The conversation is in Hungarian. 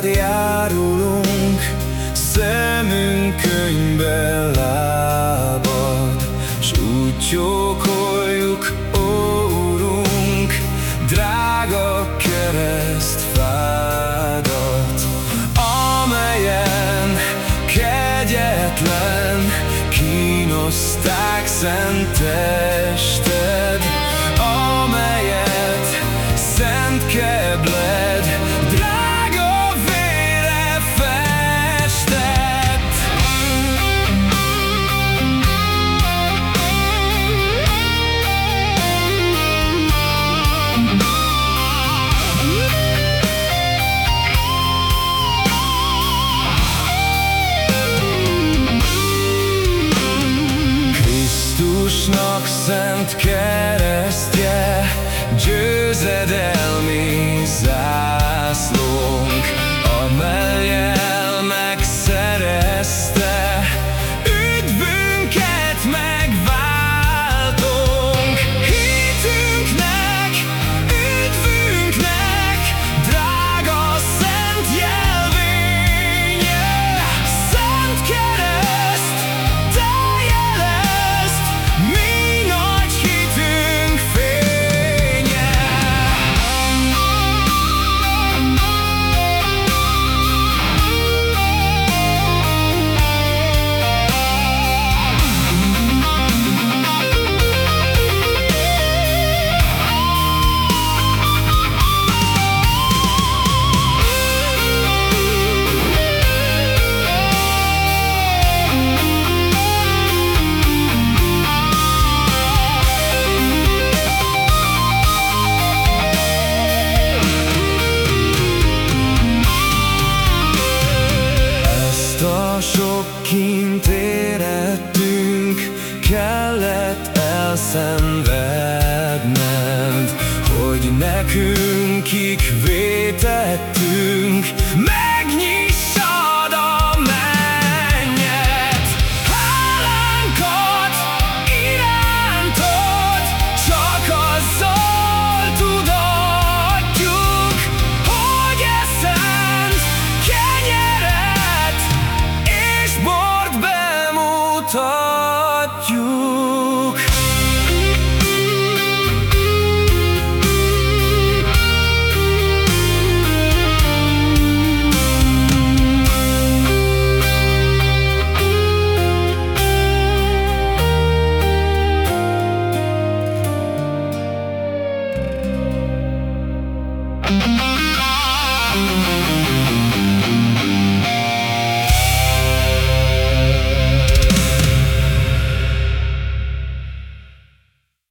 hozzád járulunk, szemünk könyvbe lábad, s úgy csókoljuk, ó Urunk, drága keresztfádat, amelyen kegyetlen kínoszták szent testet. Szent keresztje, győzedelmi kint érettünk kellett elszenvedned, hogy nekünk kik vétett